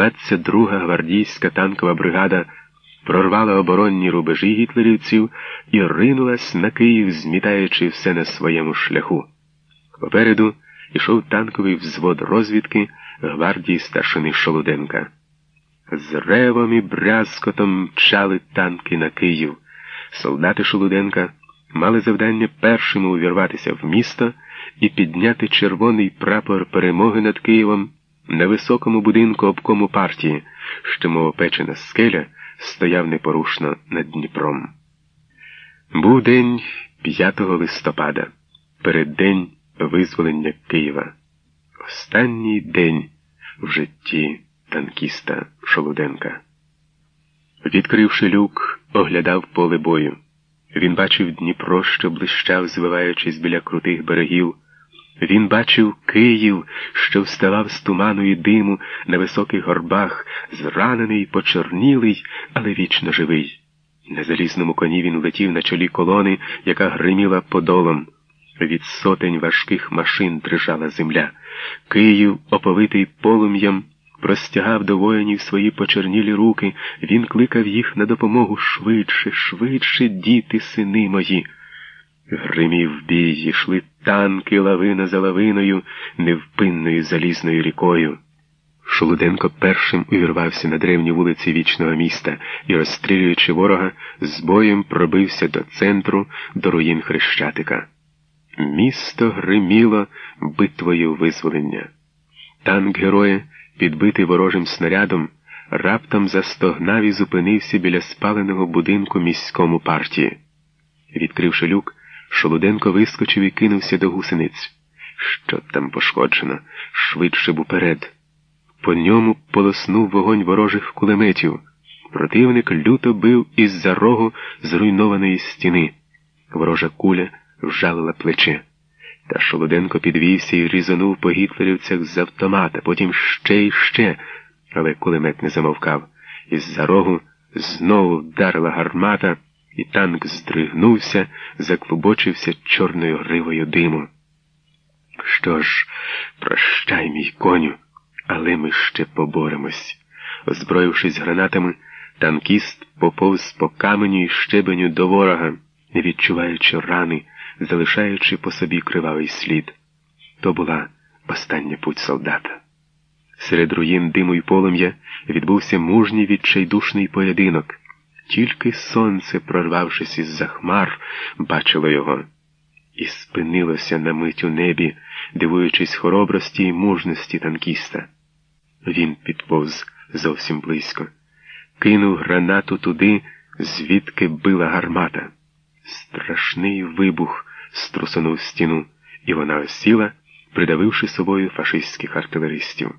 22-га гвардійська танкова бригада прорвала оборонні рубежі гітлерівців і ринулась на Київ, змітаючи все на своєму шляху. Попереду йшов танковий взвод розвідки гвардії старшини Шолуденка. З ревом і брязкотом мчали танки на Київ. Солдати Шолуденка мали завдання першими увірватися в місто і підняти червоний прапор перемоги над Києвом на високому будинку обкому партії, що, мов опечена скеля, стояв непорушно над Дніпром. Був день 5 листопада, переддень визволення Києва. Останній день в житті танкіста Шолуденка. Відкривши люк, оглядав поле бою. Він бачив Дніпро, що блищав, звиваючись біля крутих берегів. Він бачив Київ, що вставав з туману і диму на високих горбах, зранений, почорнілий, але вічно живий. На залізному коні він летів на чолі колони, яка гриміла подолом. Від сотень важких машин дрижала земля. Київ, оповитий полум'ям, простягав до воїнів свої почернілі руки, він кликав їх на допомогу швидше, швидше, діти, сини мої. Гримів бій, йшли танки лавина за лавиною, невпинною залізною рікою. Шолуденко першим увірвався на древні вулиці вічного міста і, розстрілюючи ворога, з боєм пробився до центру, до руїн Хрещатика. Місто гриміло битвою визволення. Танк героя, підбитий ворожим снарядом, раптом застогнав і зупинився біля спаленого будинку міському партії. Відкривши люк, Шолуденко вискочив і кинувся до гусениць. Що там пошкоджено, швидше б уперед. По ньому полоснув вогонь ворожих кулеметів. Противник люто бив із-за рогу зруйнованої стіни. Ворожа куля вжалила плече. Та Шолоденко підвівся і різанув по гітлерівцях з автомата, потім ще й ще, але кулемет не замовкав. Із-за рогу знову вдарила гармата, і танк здригнувся, заклубочився чорною гривою диму. Що ж, прощай, мій коню, але ми ще поборемось. Озброївшись гранатами, танкіст поповз по каменю і щебеню до ворога, не відчуваючи рани залишаючи по собі кривавий слід. То була остання путь солдата. Серед руїн диму й полум'я відбувся мужній відчайдушний поєдинок. Тільки сонце, прорвавшись із за хмар, бачило його, і спинилося на мить у небі, дивуючись хоробрості й мужності танкіста. Він підповз зовсім близько, кинув гранату туди, звідки била гармата. Страшний вибух струсонув стіну, і вона осіла, придавивши собою фашистських артилеристів.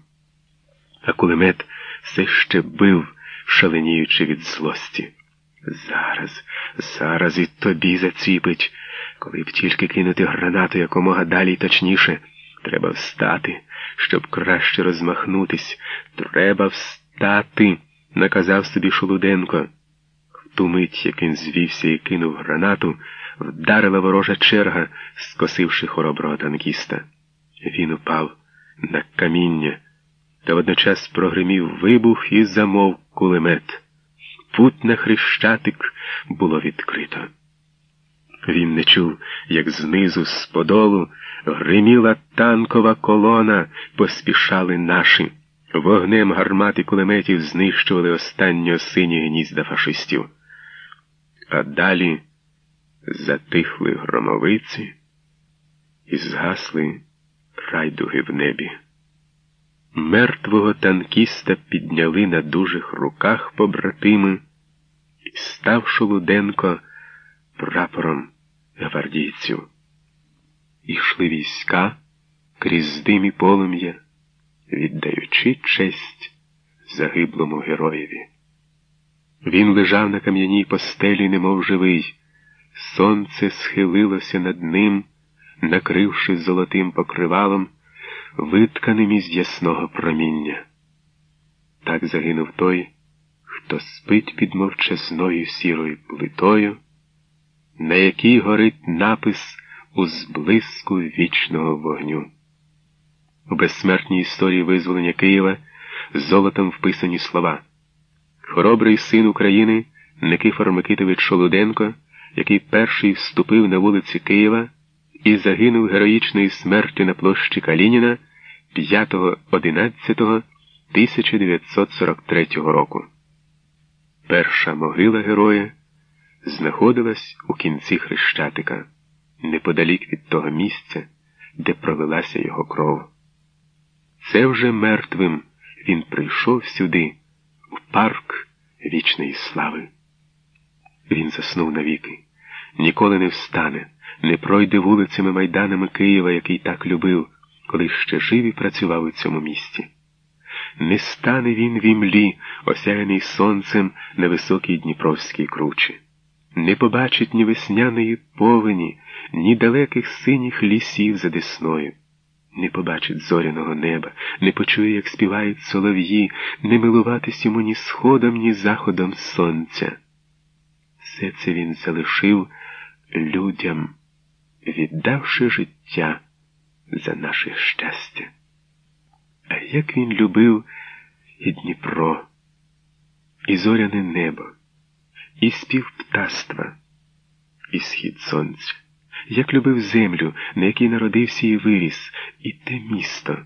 А кулемет все ще бив, шаленіючи від злості. Зараз, зараз і тобі заціпить, коли б тільки кинути гранату якомога далі точніше. Треба встати, щоб краще розмахнутись. Треба встати, наказав собі Шолуденко. В ту мить, як він звівся і кинув гранату, вдарила ворожа черга, скосивши хороброго танкіста. Він упав на каміння, та водночас прогримів вибух і замов кулемет. Путь на хрещатик було відкрито. Він не чув, як знизу, з подолу, гриміла танкова колона, поспішали наші. Вогнем гармат і кулеметів знищували останнього сині гнізда фашистів. А далі затихли громовиці і згасли райдуги в небі. Мертвого танкіста підняли на дужих руках побратими, і став Шолуденко прапором гвардійців. Ішли війська крізь дим і полум'я, віддаючи честь загиблому героєві. Він лежав на кам'яній постелі, немов живий. Сонце схилилося над ним, накривши золотим покривалом, витканим із ясного проміння. Так загинув той, хто спить під мовчазною сірою плитою, на якій горить напис у зблиску вічного вогню. У безсмертній історії визволення Києва золотом вписані слова. Хоробрий син України Никифор Микитович Шолуденко, який перший вступив на вулиці Києва і загинув героїчної смерті на площі Калініна 5.11.1943 року. Перша могила героя знаходилась у кінці Хрещатика, неподалік від того місця, де пролилася його кров. Це вже мертвим він прийшов сюди, в парк вічної слави. Він заснув навіки, ніколи не встане, не пройде вулицями майданами Києва, який так любив, коли ще жив і працював у цьому місті. Не стане він в імлі, осяяний сонцем на високій Дніпровській кручі, не побачить ні весняної повені, ні далеких синіх лісів за десною, не побачить зоряного неба, не почує, як співають солов'ї, не милуватись йому ні сходом, ні заходом сонця. Все це він залишив людям, віддавши життя за наше щастя. А як він любив і Дніпро, і зоряне небо, і спів птаства, і схід сонця, як любив землю, на якій народився і виріс, і те місто,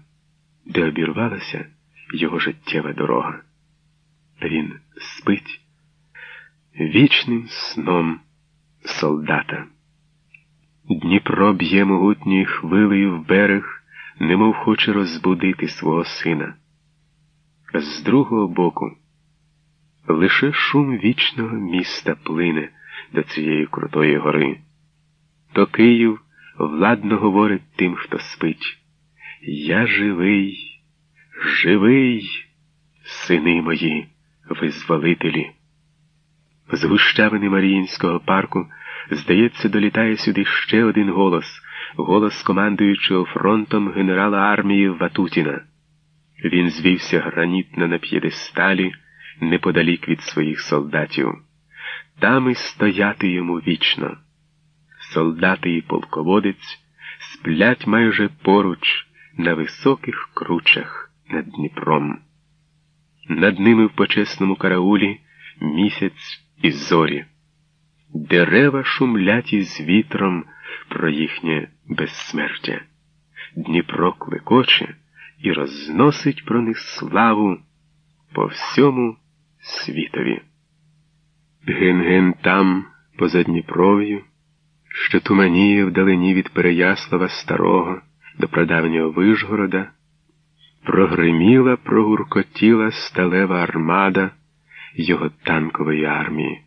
де обірвалася його життєва дорога. Він спить вічним сном солдата. Дніпро б'є могутньою хвилею в берег, немов хоче розбудити свого сина. З другого боку лише шум вічного міста плине до цієї крутої гори. То Київ владно говорить тим, хто спить. Я живий, живий, сини мої, визволителі. З гущавини Маріїнського парку, здається, долітає сюди ще один голос голос командуючого фронтом генерала армії Ватутіна. Він звівся гранітно на п'єдесталі неподалік від своїх солдатів. Там і стояти йому вічно. Солдати і полководець сплять майже поруч на високих кручах над Дніпром. Над ними в почесному караулі місяць і зорі. Дерева шумлять із вітром про їхнє безсмертя. Дніпро клекоче і розносить про них славу по всьому світові. Ген-ген там, поза Дніпров'ю, що туманіє вдалині від Переяслава старого до прадавнього Вижгорода, прогриміла, прогуркотіла сталева армада його танкової армії.